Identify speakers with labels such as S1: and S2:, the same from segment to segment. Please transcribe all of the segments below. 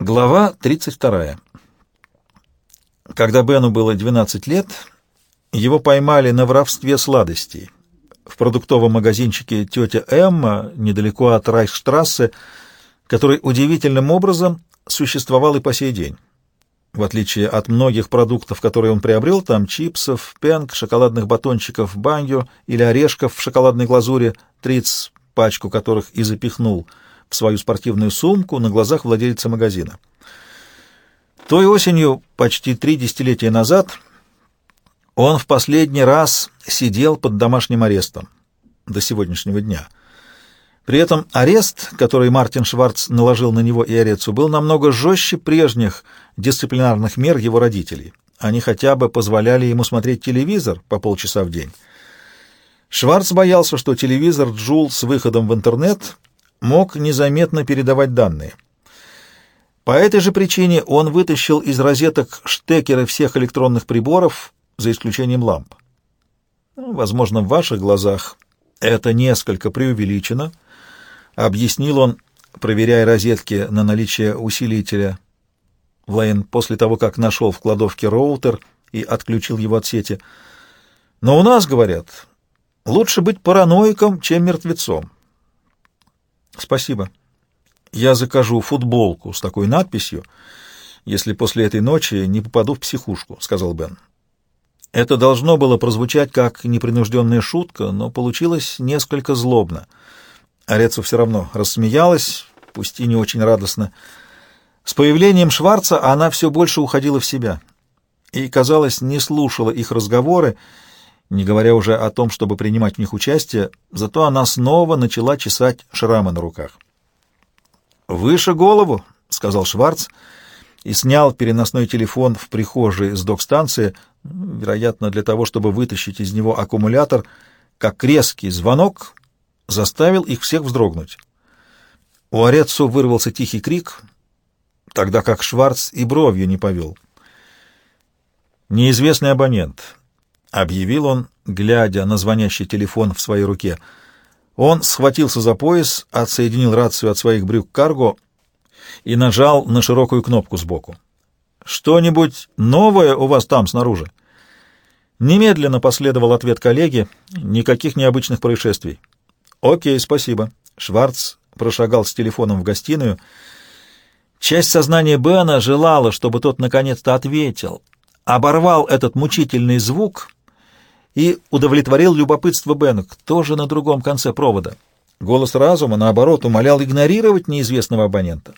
S1: Глава 32. Когда Бену было 12 лет, его поймали на воровстве сладостей. В продуктовом магазинчике тетя Эмма, недалеко от Райхштрассе, который удивительным образом существовал и по сей день. В отличие от многих продуктов, которые он приобрел, там чипсов, пенк, шоколадных батончиков, банью или орешков в шоколадной глазури, триц, пачку которых и запихнул — в свою спортивную сумку на глазах владельца магазина. Той осенью, почти три десятилетия назад, он в последний раз сидел под домашним арестом до сегодняшнего дня. При этом арест, который Мартин Шварц наложил на него и Орецу, был намного жестче прежних дисциплинарных мер его родителей. Они хотя бы позволяли ему смотреть телевизор по полчаса в день. Шварц боялся, что телевизор Джул с выходом в интернет мог незаметно передавать данные. По этой же причине он вытащил из розеток штекеры всех электронных приборов, за исключением ламп. Ну, возможно, в ваших глазах это несколько преувеличено, объяснил он, проверяя розетки на наличие усилителя. Лейн после того, как нашел в кладовке роутер и отключил его от сети. Но у нас, говорят, лучше быть параноиком, чем мертвецом. Спасибо. Я закажу футболку с такой надписью, если после этой ночи не попаду в психушку, сказал Бен. Это должно было прозвучать как непринужденная шутка, но получилось несколько злобно. Орецу все равно рассмеялась, пусть и не очень радостно. С появлением Шварца она все больше уходила в себя и, казалось, не слушала их разговоры, не говоря уже о том, чтобы принимать в них участие, зато она снова начала чесать шрамы на руках. «Выше голову», — сказал Шварц, и снял переносной телефон в прихожей с док-станции, вероятно, для того, чтобы вытащить из него аккумулятор, как резкий звонок заставил их всех вздрогнуть. У Орецу вырвался тихий крик, тогда как Шварц и бровью не повел. «Неизвестный абонент», — объявил он, глядя на звонящий телефон в своей руке. Он схватился за пояс, отсоединил рацию от своих брюк карго и нажал на широкую кнопку сбоку. «Что-нибудь новое у вас там снаружи?» Немедленно последовал ответ коллеги. Никаких необычных происшествий. «Окей, спасибо». Шварц прошагал с телефоном в гостиную. Часть сознания Бена желала, чтобы тот наконец-то ответил. Оборвал этот мучительный звук и удовлетворил любопытство Бена, кто же на другом конце провода. Голос разума, наоборот, умолял игнорировать неизвестного абонента.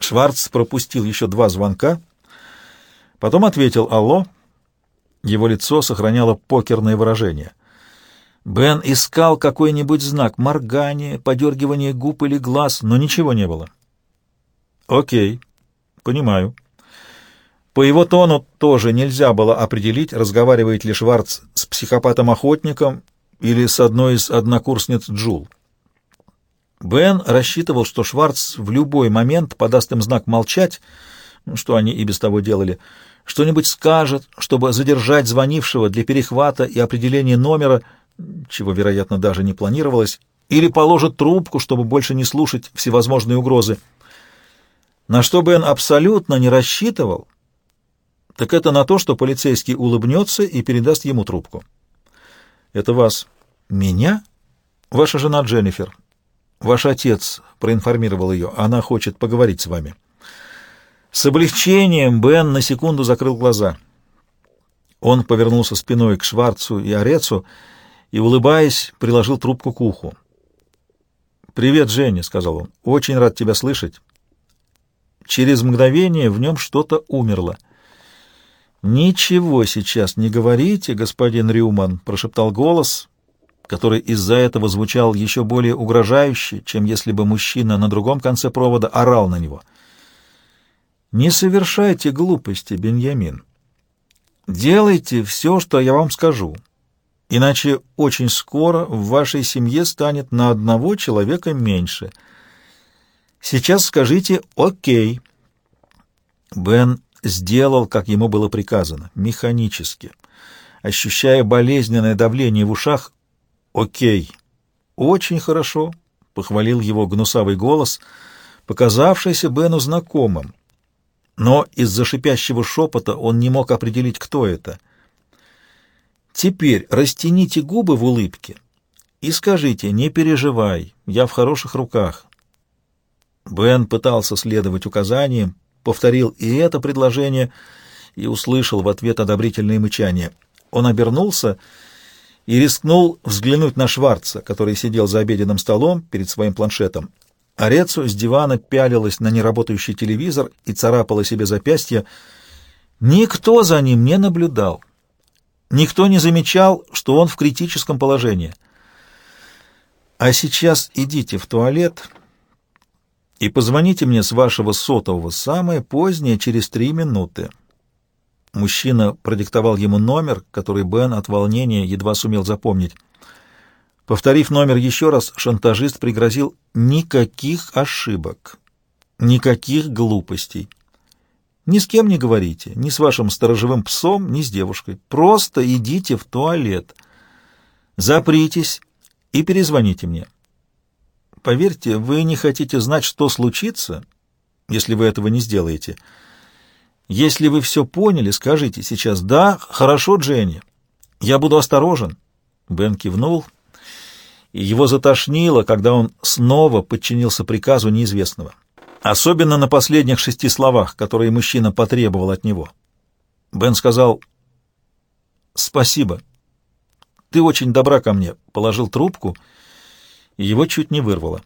S1: Шварц пропустил еще два звонка, потом ответил «Алло». Его лицо сохраняло покерное выражение. Бен искал какой-нибудь знак, моргание, подергивание губ или глаз, но ничего не было. «Окей, понимаю». По его тону тоже нельзя было определить, разговаривает ли Шварц с психопатом-охотником или с одной из однокурсниц Джул. Бен рассчитывал, что Шварц в любой момент подаст им знак молчать, что они и без того делали, что-нибудь скажет, чтобы задержать звонившего для перехвата и определения номера, чего, вероятно, даже не планировалось, или положит трубку, чтобы больше не слушать всевозможные угрозы. На что Бен абсолютно не рассчитывал — так это на то, что полицейский улыбнется и передаст ему трубку. Это вас. Меня? Ваша жена Дженнифер. Ваш отец проинформировал ее. Она хочет поговорить с вами. С облегчением Бен на секунду закрыл глаза. Он повернулся спиной к Шварцу и Орецу и, улыбаясь, приложил трубку к уху. «Привет, Женя», — сказал он. «Очень рад тебя слышать». Через мгновение в нем что-то умерло — «Ничего сейчас не говорите, господин Рюман», — прошептал голос, который из-за этого звучал еще более угрожающе, чем если бы мужчина на другом конце провода орал на него. «Не совершайте глупости, Беньямин. Делайте все, что я вам скажу, иначе очень скоро в вашей семье станет на одного человека меньше. Сейчас скажите «Окей». Бен сделал, как ему было приказано, механически, ощущая болезненное давление в ушах. «Окей, очень хорошо», — похвалил его гнусавый голос, показавшийся Бену знакомым. Но из-за шипящего шепота он не мог определить, кто это. «Теперь растяните губы в улыбке и скажите, не переживай, я в хороших руках». Бен пытался следовать указаниям, повторил и это предложение и услышал в ответ одобрительное мычание. Он обернулся и рискнул взглянуть на Шварца, который сидел за обеденным столом перед своим планшетом. Арецу с дивана пялилась на неработающий телевизор и царапала себе запястье. Никто за ним не наблюдал. Никто не замечал, что он в критическом положении. А сейчас идите в туалет и позвоните мне с вашего сотового самое позднее, через три минуты. Мужчина продиктовал ему номер, который Бен от волнения едва сумел запомнить. Повторив номер еще раз, шантажист пригрозил никаких ошибок, никаких глупостей. Ни с кем не говорите, ни с вашим сторожевым псом, ни с девушкой. Просто идите в туалет, запритесь и перезвоните мне. Поверьте, вы не хотите знать, что случится, если вы этого не сделаете. Если вы все поняли, скажите сейчас «Да, хорошо, Дженни, я буду осторожен». Бен кивнул и его затошнило, когда он снова подчинился приказу неизвестного. Особенно на последних шести словах, которые мужчина потребовал от него. Бен сказал «Спасибо. Ты очень добра ко мне», положил трубку, его чуть не вырвало.